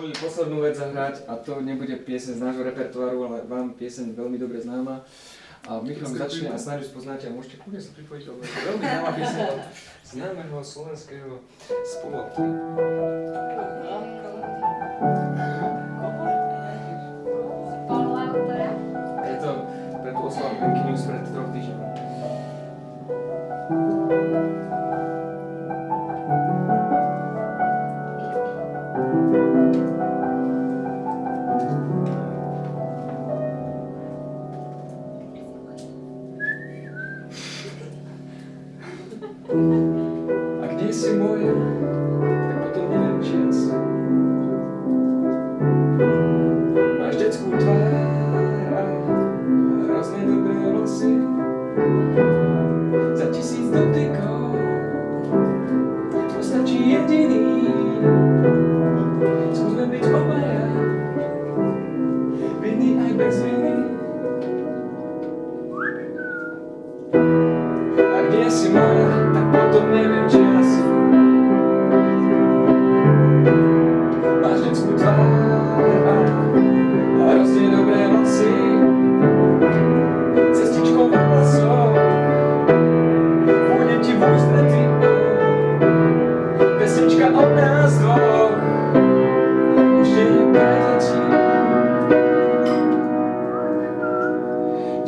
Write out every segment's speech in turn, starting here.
dovolili poslednú vec zahrať a to nebude piesen z nášho repertoáru, ale vám piesen veľmi dobre známa. A Michal začne a snáď už poznáte a môžete kľudne sa pripojiť, lebo je veľmi známa piesen od známeho slovenského spoluautora. Je to pre tú oslavu News pred troch týždňov. Moja, tak potom neviem, či ja som. Máš detskú tvár a hrozne dobré vlasy. Za tisíc dotykov postačí jediný.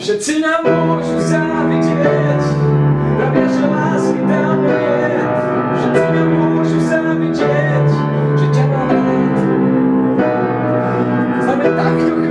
Všetci nám môžu závidieť, pravia, že lásky dávno je. Všetci nám môžu závidieť, že ťa mám rád. Známe takto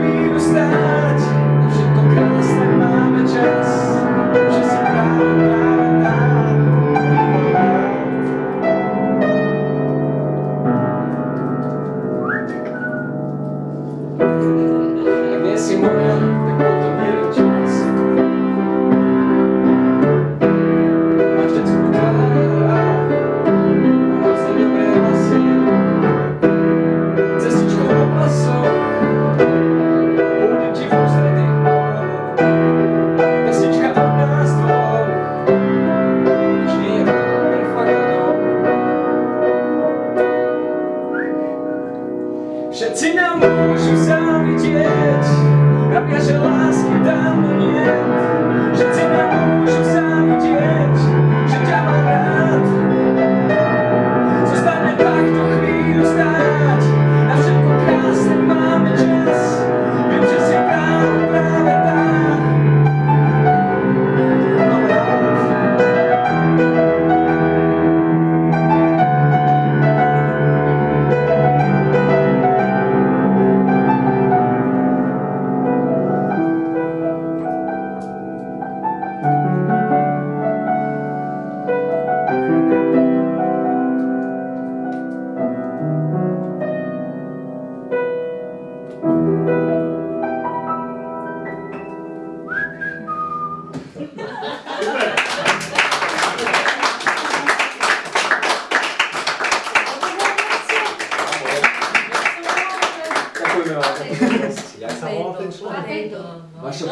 Všetci nám môžu závidieť, pravia, že lásky dávno nie. Potato. Potato. Mashed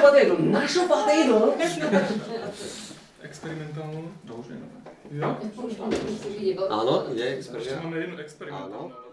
potato. Mashed potato. Mashed potato. Experimentálnu. To už je nové. Jo? Áno, je experimentálne. Máme jednu experimentálnu.